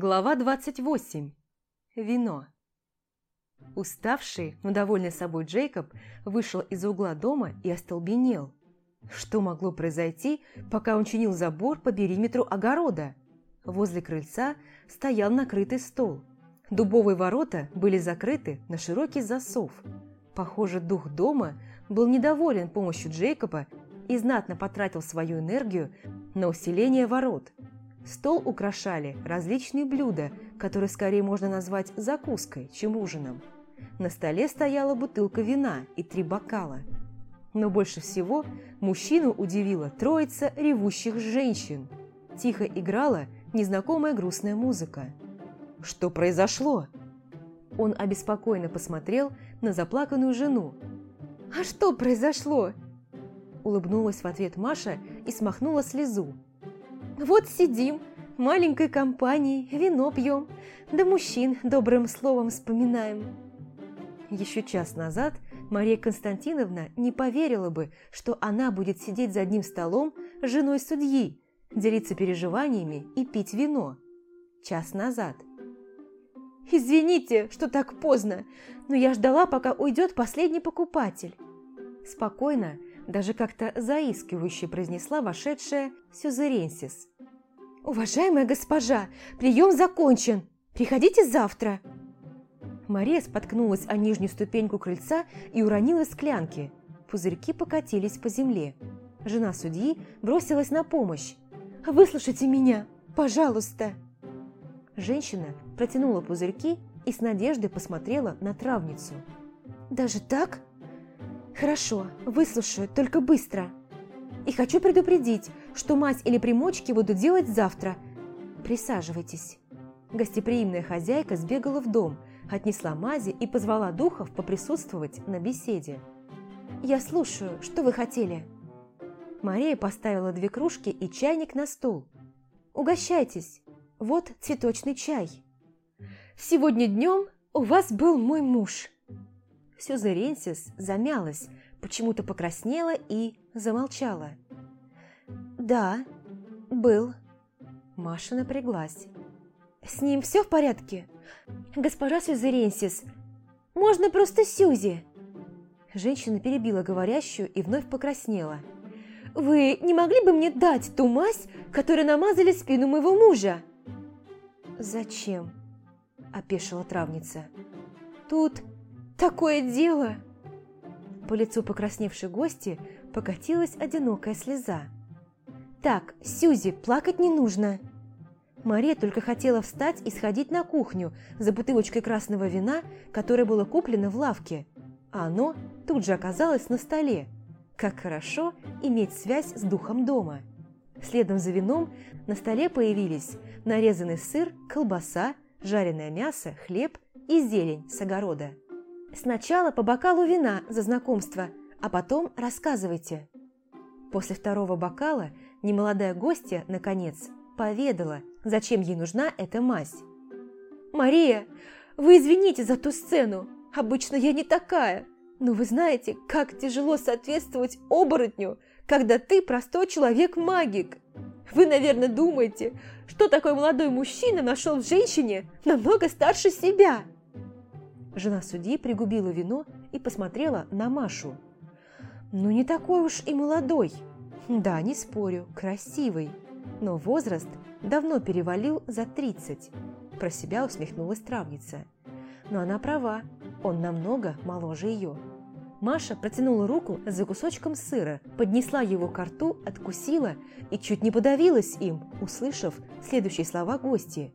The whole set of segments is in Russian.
Глава 28. Вино. Уставший, но довольный собой Джейкоб вышел из угла дома и остолбенел. Что могло произойти, пока он чинил забор по периметру огорода? Возле крыльца стоял накрытый стол. Дубовые ворота были закрыты на широкий засов. Похоже, дух дома был недоволен помощью Джейкоба и знатно потратил свою энергию на усиление ворот – Стол украшали различные блюда, которые скорее можно назвать закуской, чем ужином. На столе стояла бутылка вина и три бокала. Но больше всего мужчину удивила троица ревущих женщин. Тихо играла незнакомая грустная музыка. «Что произошло?» Он обеспокоенно посмотрел на заплаканную жену. «А что произошло?» Улыбнулась в ответ Маша и смахнула слезу. Вот сидим, маленькой компанией, вино пьем, да мужчин добрым словом вспоминаем. Еще час назад Мария Константиновна не поверила бы, что она будет сидеть за одним столом с женой судьи, делиться переживаниями и пить вино. Час назад. «Извините, что так поздно, но я ждала, пока уйдет последний покупатель». Спокойно, даже как-то заискивающе произнесла вошедшая Сюзеренсис. «Уважаемая госпожа, прием закончен. Приходите завтра». Мария споткнулась о нижнюю ступеньку крыльца и уронила склянки. Пузырьки покатились по земле. Жена судьи бросилась на помощь. «Выслушайте меня, пожалуйста!» Женщина протянула пузырьки и с надеждой посмотрела на травницу. «Даже так?» «Хорошо, выслушаю, только быстро. И хочу предупредить, что мазь или примочки буду делать завтра. Присаживайтесь». Гостеприимная хозяйка сбегала в дом, отнесла мази и позвала духов поприсутствовать на беседе. «Я слушаю, что вы хотели?» Мария поставила две кружки и чайник на стол. «Угощайтесь. Вот цветочный чай». «Сегодня днем у вас был мой муж», Сюзеренсис замялась, почему-то покраснела и замолчала. «Да, был». Маша напряглась. «С ним все в порядке? Госпожа Сюзеренсис, можно просто Сюзи?» Женщина перебила говорящую и вновь покраснела. «Вы не могли бы мне дать ту мазь, которую намазали спину моего мужа?» «Зачем?» – опешила травница. «Тут Такое дело!» По лицу покрасневшей гости покатилась одинокая слеза. «Так, Сюзи, плакать не нужно!» Мария только хотела встать и сходить на кухню за бутылочкой красного вина, которое было куплено в лавке, а оно тут же оказалось на столе. Как хорошо иметь связь с духом дома. Следом за вином на столе появились нарезанный сыр, колбаса, жареное мясо, хлеб и зелень с огорода. Сначала по бокалу вина за знакомство, а потом рассказывайте. После второго бокала немолодая гостья, наконец, поведала, зачем ей нужна эта мазь. «Мария, вы извините за ту сцену. Обычно я не такая. Но вы знаете, как тяжело соответствовать оборотню, когда ты простой человек-магик. Вы, наверное, думаете, что такой молодой мужчина нашел в женщине намного старше себя». Жена судьи пригубила вино и посмотрела на Машу. «Ну, не такой уж и молодой. Да, не спорю, красивый. Но возраст давно перевалил за тридцать». Про себя усмехнулась травница. Но она права, он намного моложе ее. Маша протянула руку за кусочком сыра, поднесла его к рту, откусила и чуть не подавилась им, услышав следующие слова гости.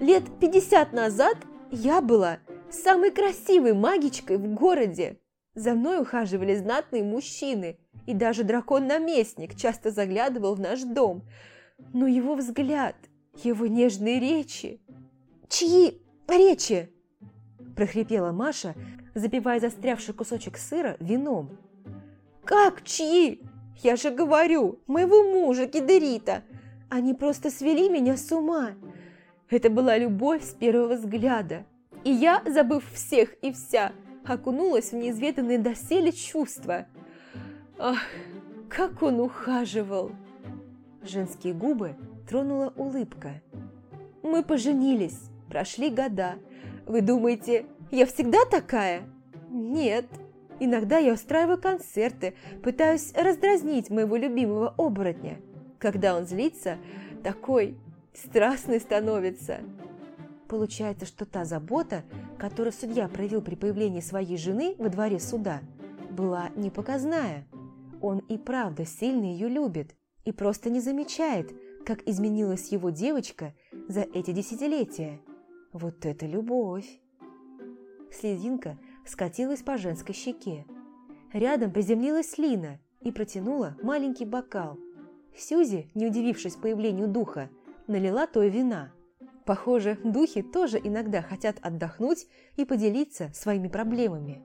«Лет пятьдесят назад я была самой красивой магичкой в городе. За мной ухаживали знатные мужчины, и даже дракон-наместник часто заглядывал в наш дом. Но его взгляд, его нежные речи... «Чьи речи?» – прохрипела Маша, запивая застрявший кусочек сыра вином. «Как чьи? Я же говорю, моего мужа Кидерита. Они просто свели меня с ума. Это была любовь с первого взгляда. И я, забыв всех и вся, окунулась в неизведанные доселе чувства. Ах, как он ухаживал! Женские губы тронула улыбка. Мы поженились, прошли года. Вы думаете, я всегда такая? Нет. Иногда я устраиваю концерты, пытаюсь раздразнить моего любимого оборотня. Когда он злится, такой страстный становится. Получается, что та забота, которую судья проявил при появлении своей жены во дворе суда, была непоказная. Он и правда сильно ее любит и просто не замечает, как изменилась его девочка за эти десятилетия. Вот это любовь! Слезинка скатилась по женской щеке. Рядом приземлилась Лина и протянула маленький бокал. Сюзи, не удивившись появлению духа, налила той вина. Похоже, духи тоже иногда хотят отдохнуть и поделиться своими проблемами.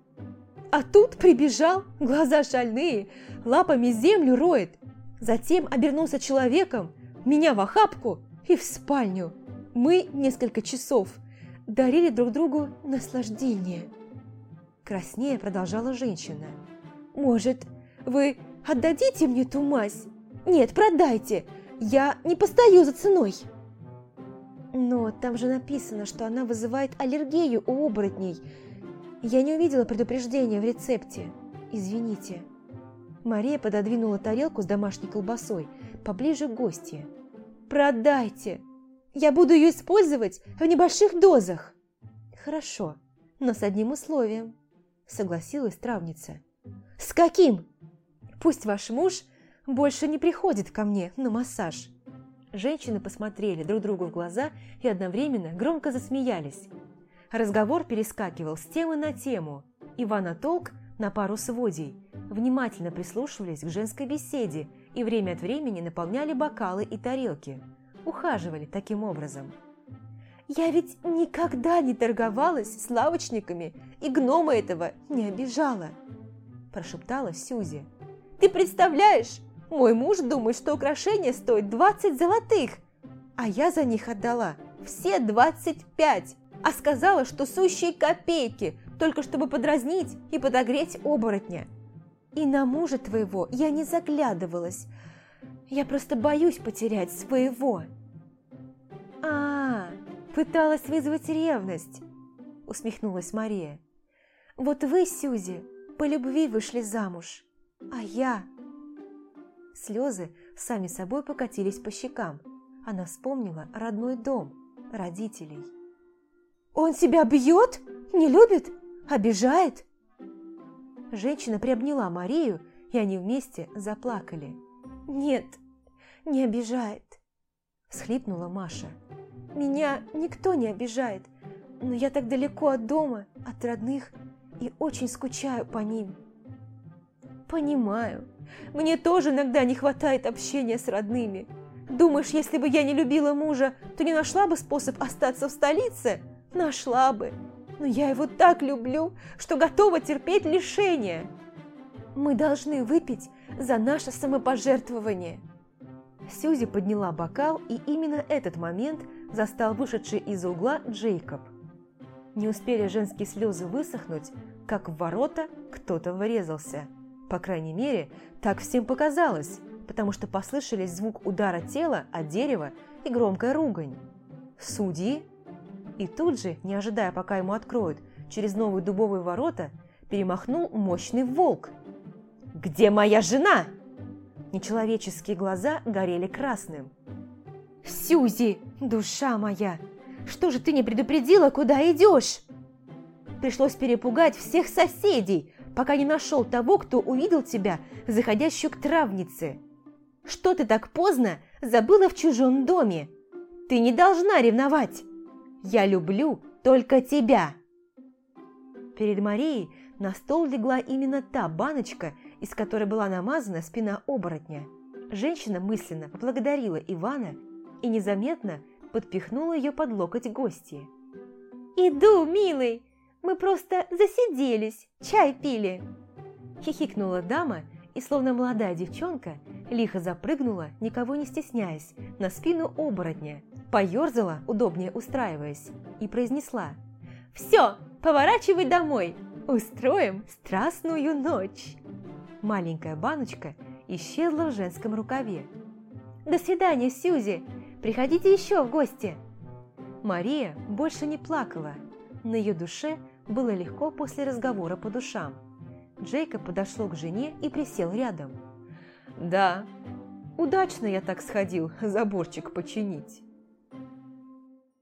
А тут прибежал, глаза шальные, лапами землю роет. Затем обернулся человеком, меня в охапку и в спальню. Мы несколько часов дарили друг другу наслаждение. Краснее продолжала женщина. «Может, вы отдадите мне ту мазь? Нет, продайте, я не постою за ценой!» «Но там же написано, что она вызывает аллергию у оборотней. Я не увидела предупреждения в рецепте. Извините». Мария пододвинула тарелку с домашней колбасой поближе к гостье. «Продайте! Я буду ее использовать в небольших дозах!» «Хорошо, но с одним условием», – согласилась травница. «С каким?» «Пусть ваш муж больше не приходит ко мне на массаж». Женщины посмотрели друг другу в глаза и одновременно громко засмеялись. Разговор перескакивал с темы на тему. Ивана Толк на пару с Водей внимательно прислушивались к женской беседе и время от времени наполняли бокалы и тарелки. Ухаживали таким образом. «Я ведь никогда не торговалась с лавочниками и гнома этого не обижала!» Прошептала Сюзи. «Ты представляешь, мой муж думает, что украшение стоит 20 золотых, а я за них отдала все 25, а сказала, что сущие копейки, только чтобы подразнить и подогреть оборотня. И на мужа твоего я не заглядывалась. Я просто боюсь потерять своего. А, пыталась вызвать ревность, усмехнулась Мария. Вот вы, Сюзи, по любви вышли замуж, а я... Слезы сами собой покатились по щекам. Она вспомнила родной дом, родителей. «Он тебя бьет? Не любит? Обижает?» Женщина приобняла Марию, и они вместе заплакали. «Нет, не обижает», – схлипнула Маша. «Меня никто не обижает, но я так далеко от дома, от родных, и очень скучаю по ним». «Понимаю. Мне тоже иногда не хватает общения с родными. Думаешь, если бы я не любила мужа, то не нашла бы способ остаться в столице? Нашла бы но я его так люблю, что готова терпеть лишения. Мы должны выпить за наше самопожертвование. Сьюзи подняла бокал, и именно этот момент застал вышедший из угла Джейкоб. Не успели женские слезы высохнуть, как в ворота кто-то врезался. По крайней мере, так всем показалось, потому что послышались звук удара тела о дерево и громкая ругань. Судьи и тут же, не ожидая, пока ему откроют, через новые дубовые ворота перемахнул мощный волк. «Где моя жена?» Нечеловеческие глаза горели красным. «Сюзи, душа моя, что же ты не предупредила, куда идешь?» Пришлось перепугать всех соседей, пока не нашел того, кто увидел тебя, заходящую к травнице. «Что ты так поздно забыла в чужом доме? Ты не должна ревновать!» Я люблю только тебя!» Перед Марией на стол легла именно та баночка, из которой была намазана спина оборотня. Женщина мысленно поблагодарила Ивана и незаметно подпихнула ее под локоть гости. «Иду, милый! Мы просто засиделись, чай пили!» Хихикнула дама и, словно молодая девчонка, лихо запрыгнула, никого не стесняясь, на спину оборотня, поерзала, удобнее устраиваясь, и произнесла «Все, поворачивай домой, устроим страстную ночь!» Маленькая баночка исчезла в женском рукаве. «До свидания, Сьюзи! Приходите еще в гости!» Мария больше не плакала. На ее душе было легко после разговора по душам. Джейкоб подошел к жене и присел рядом. «Да, удачно я так сходил заборчик починить».